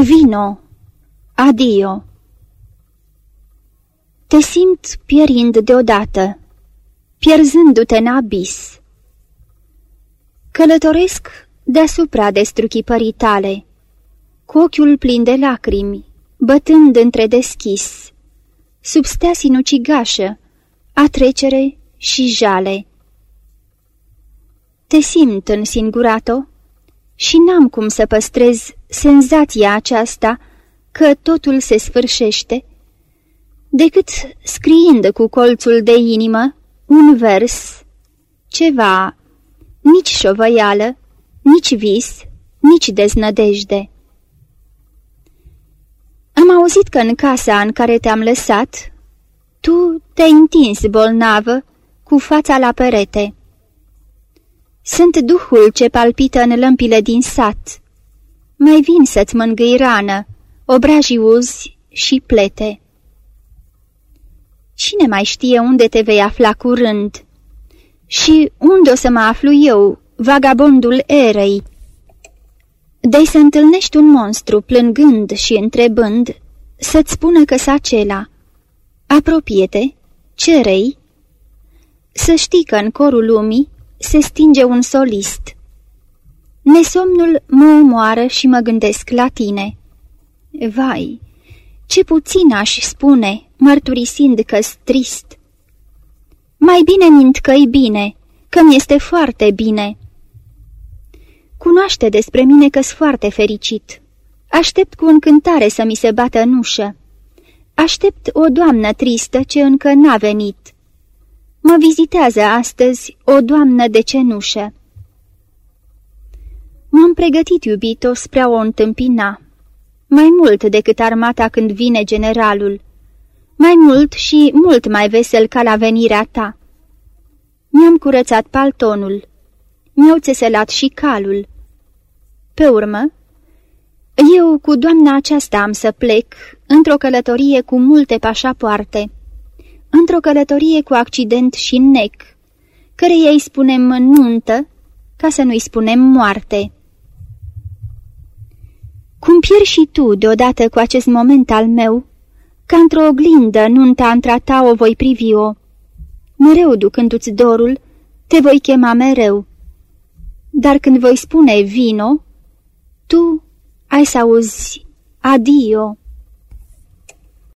Vino, adio. Te simt pierind deodată, pierzându-te în abis. Călătoresc deasupra destruchipării tale, cu ochiul plin de lacrimi, bătând între deschis, sub stea sinucigașă, a trecere și jale. Te simt în singurato și n-am cum să păstrez senzația aceasta că totul se sfârșește, decât scriind cu colțul de inimă un vers, ceva, nici șovăială, nici vis, nici deznădejde. Am auzit că în casa în care te-am lăsat, tu te-ai întins bolnavă, cu fața la perete. Sunt duhul ce palpită în lămpile din sat. Mai vin să-ți mângâi rană, obrajii uzi și plete. Cine mai știe unde te vei afla curând? Și unde o să mă aflu eu, vagabondul erei? de să întâlnești un monstru plângând și întrebând, să-ți spună că s acela. Apropie-te, cerei, să știi că în corul lumii se stinge un solist. Nesomnul mă omoară și mă gândesc la tine. Vai, ce puțin aș spune, mărturisind că-s trist. Mai bine mint că-i bine, că mi este foarte bine. Cunoaște despre mine că-s foarte fericit. Aștept cu încântare să mi se bată în ușă. Aștept o doamnă tristă ce încă n-a venit. Mă vizitează astăzi o doamnă de cenușă. M-am pregătit, iubito, spre a o întâmpina. Mai mult decât armata când vine generalul. Mai mult și mult mai vesel ca la venirea ta. Mi-am curățat paltonul. Mi-au țeselat și calul. Pe urmă, eu cu doamna aceasta am să plec într-o călătorie cu multe pașapoarte, într-o călătorie cu accident și nec, căreia îi spunem nuntă, ca să nu-i spunem moarte. Cum pieri și tu deodată cu acest moment al meu, ca într-o oglindă nunta între ta o voi privi-o. Mereu ducându-ți dorul, te voi chema mereu. Dar când voi spune vino, tu ai să auzi adio.